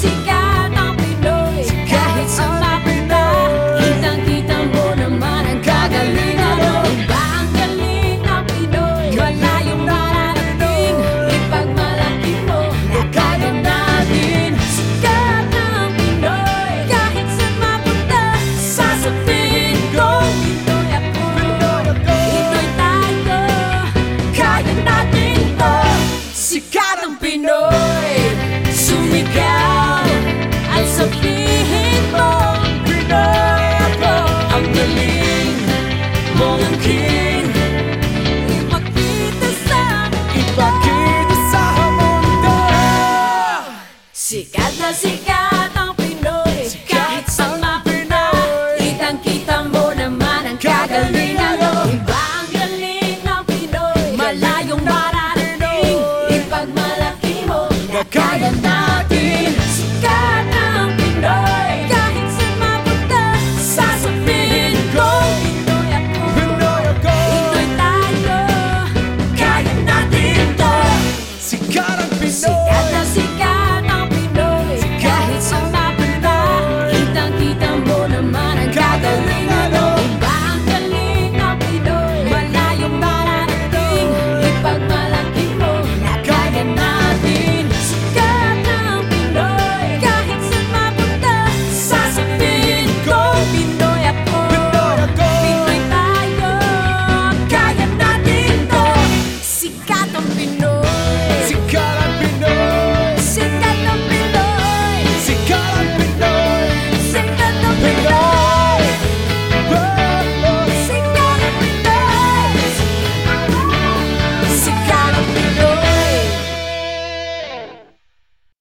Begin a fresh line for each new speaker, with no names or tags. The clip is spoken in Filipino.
Sikat Sikat na sikat ang Pinoy. Kahit sa mapa na Itang kita